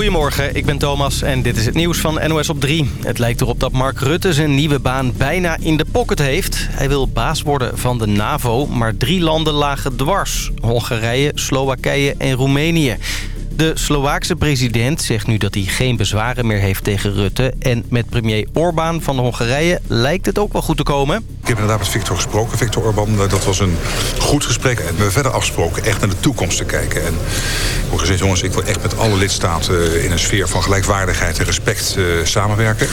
Goedemorgen, ik ben Thomas en dit is het nieuws van NOS op 3. Het lijkt erop dat Mark Rutte zijn nieuwe baan bijna in de pocket heeft. Hij wil baas worden van de NAVO, maar drie landen lagen dwars. Hongarije, Slowakije en Roemenië. De Slovaakse president zegt nu dat hij geen bezwaren meer heeft tegen Rutte. En met premier Orbán van Hongarije lijkt het ook wel goed te komen. Ik heb inderdaad met Victor gesproken, Victor Orbán. Dat was een goed gesprek. We hebben verder afgesproken echt naar de toekomst te kijken. En ik heb gezegd, jongens, ik wil echt met alle lidstaten... in een sfeer van gelijkwaardigheid en respect uh, samenwerken.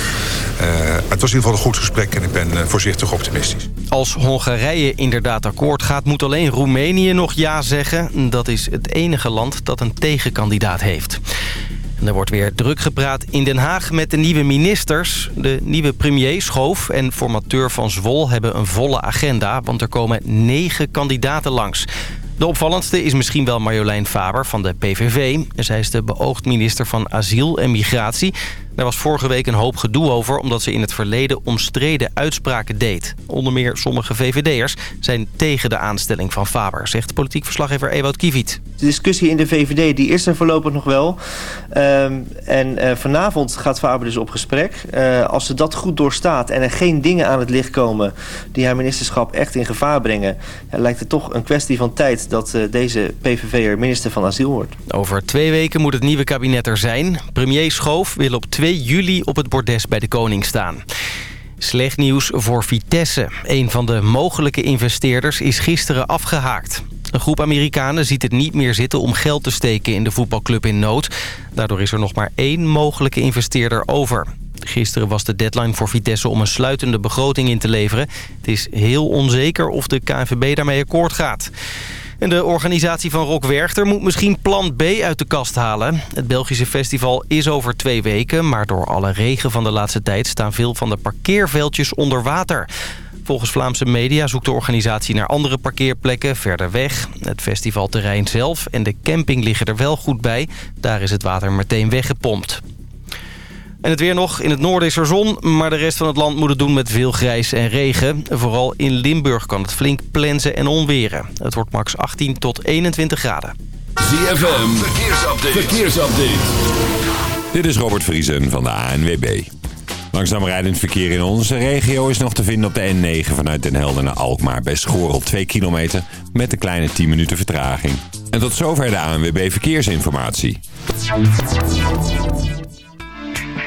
Het was in ieder geval een goed gesprek en ik ben voorzichtig optimistisch. Als Hongarije inderdaad akkoord gaat, moet alleen Roemenië nog ja zeggen. Dat is het enige land dat een tegenkandidaat heeft. er wordt weer druk gepraat in Den Haag met de nieuwe ministers. De nieuwe premier Schoof en formateur van Zwol hebben een volle agenda... want er komen negen kandidaten langs. De opvallendste is misschien wel Marjolein Faber van de PVV. Zij is de beoogd minister van Asiel en Migratie. Daar was vorige week een hoop gedoe over... omdat ze in het verleden omstreden uitspraken deed. Onder meer sommige VVD'ers zijn tegen de aanstelling van Faber... zegt politiek verslaggever Ewout Kiviet. De discussie in de VVD die is er voorlopig nog wel. Um, en uh, vanavond gaat Faber dus op gesprek. Uh, als ze dat goed doorstaat en er geen dingen aan het licht komen... die haar ministerschap echt in gevaar brengen... Ja, lijkt het toch een kwestie van tijd dat uh, deze PVV'er minister van Asiel wordt. Over twee weken moet het nieuwe kabinet er zijn. Premier Schoof wil op 2 juli op het bordes bij de koning staan. Slecht nieuws voor Vitesse. Een van de mogelijke investeerders is gisteren afgehaakt. Een groep Amerikanen ziet het niet meer zitten om geld te steken in de voetbalclub in nood. Daardoor is er nog maar één mogelijke investeerder over. Gisteren was de deadline voor Vitesse om een sluitende begroting in te leveren. Het is heel onzeker of de KNVB daarmee akkoord gaat. En de organisatie van Rock Werchter moet misschien plan B uit de kast halen. Het Belgische festival is over twee weken... maar door alle regen van de laatste tijd staan veel van de parkeerveldjes onder water. Volgens Vlaamse media zoekt de organisatie naar andere parkeerplekken verder weg. Het festivalterrein zelf en de camping liggen er wel goed bij. Daar is het water meteen weggepompt. En het weer nog. In het noorden is er zon, maar de rest van het land moet het doen met veel grijs en regen. Vooral in Limburg kan het flink plensen en onweren. Het wordt max 18 tot 21 graden. ZFM, verkeersupdate. verkeersupdate. Dit is Robert Vriesen van de ANWB. Langzaam rijdend verkeer in onze regio is nog te vinden op de N9 vanuit Den Helder naar Alkmaar bij Schorel 2 kilometer met een kleine 10 minuten vertraging. En tot zover de ANWB Verkeersinformatie.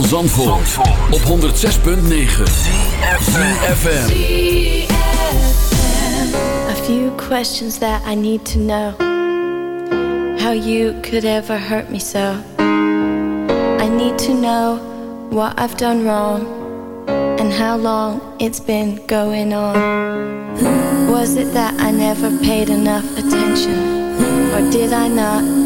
van Zandvoort, op 106.9 CFFM A few questions that I need to know. How you could ever hurt me so. I need to know what I've done wrong And how long it's been going on. Was it that I never paid enough attention? Or did I not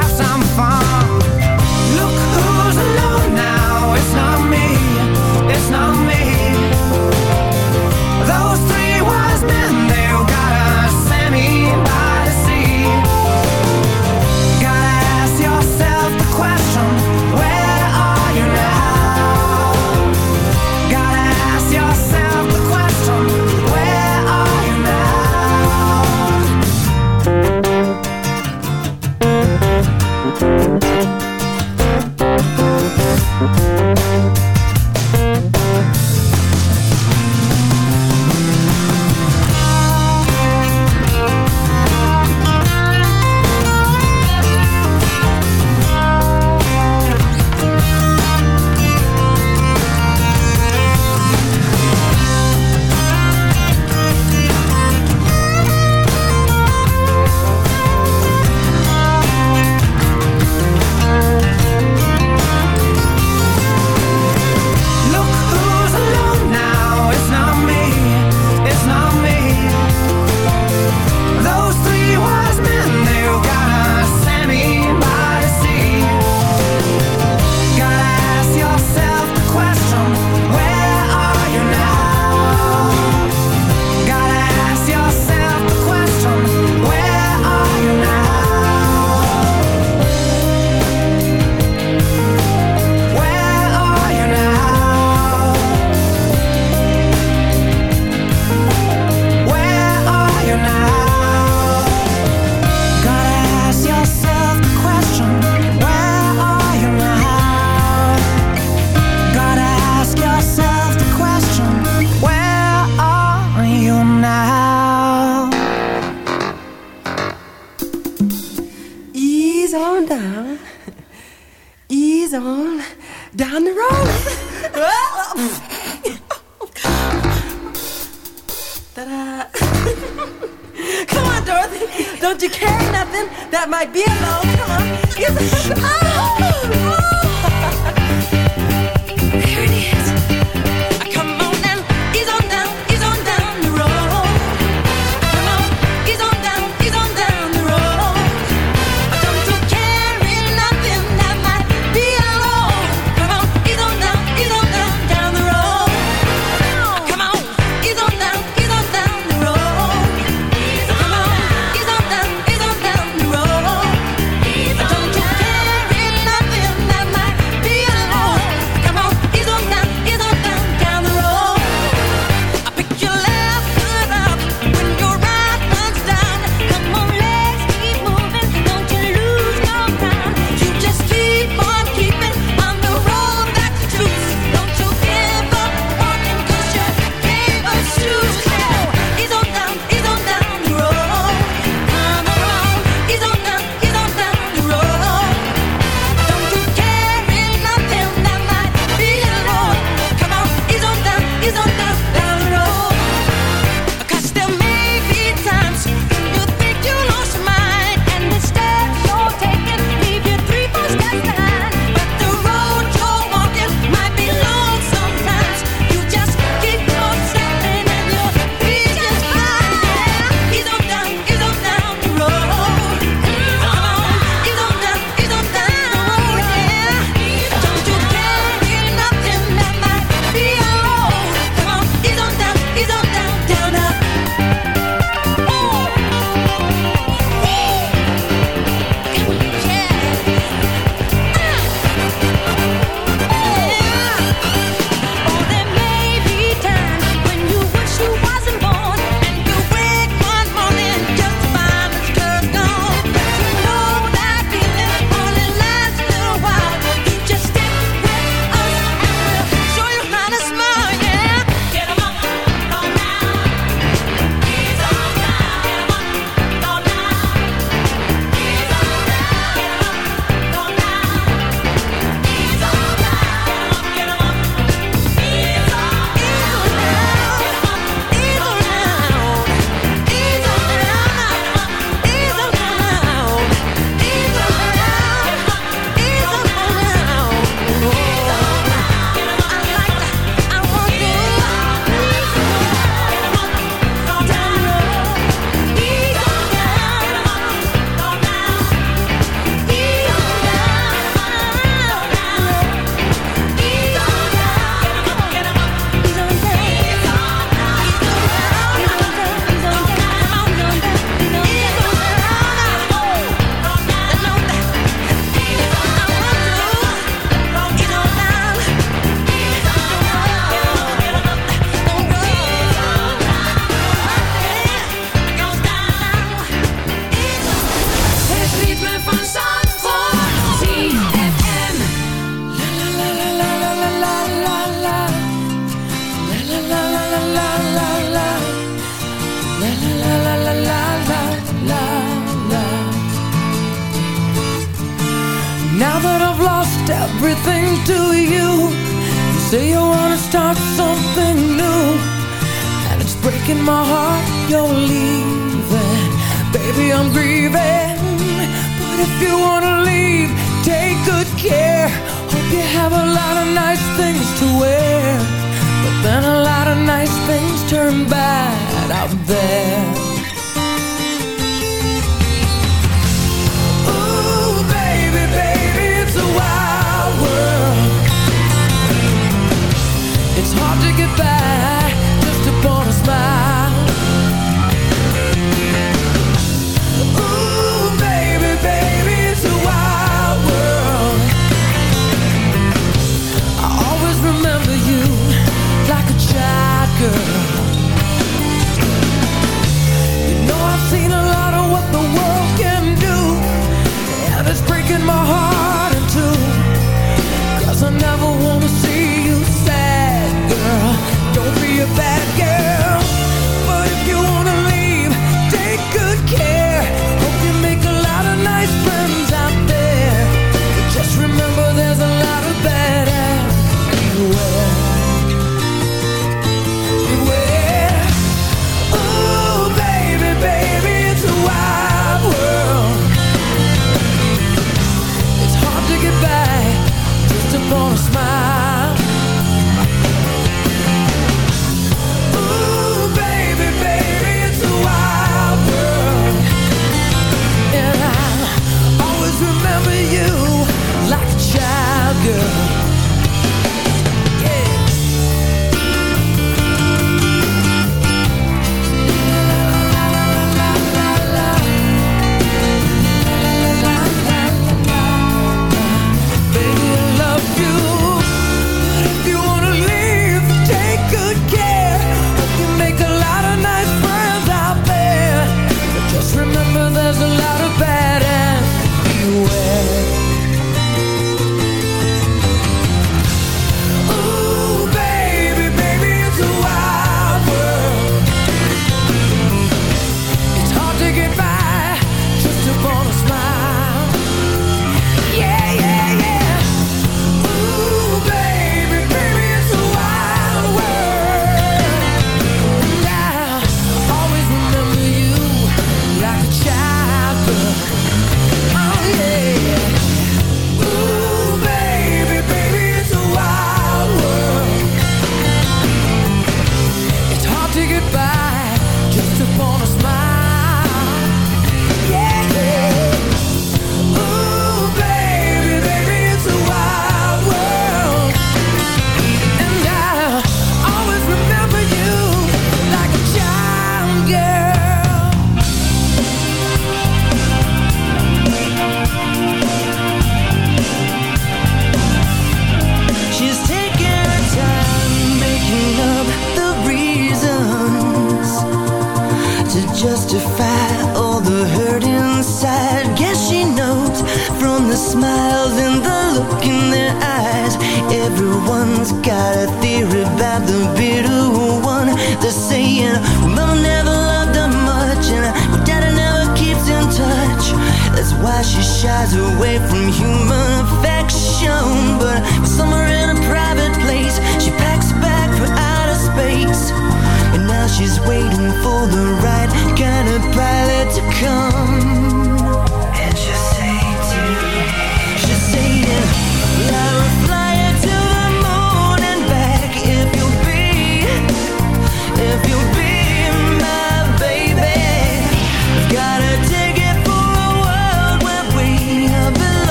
Turn bad out there.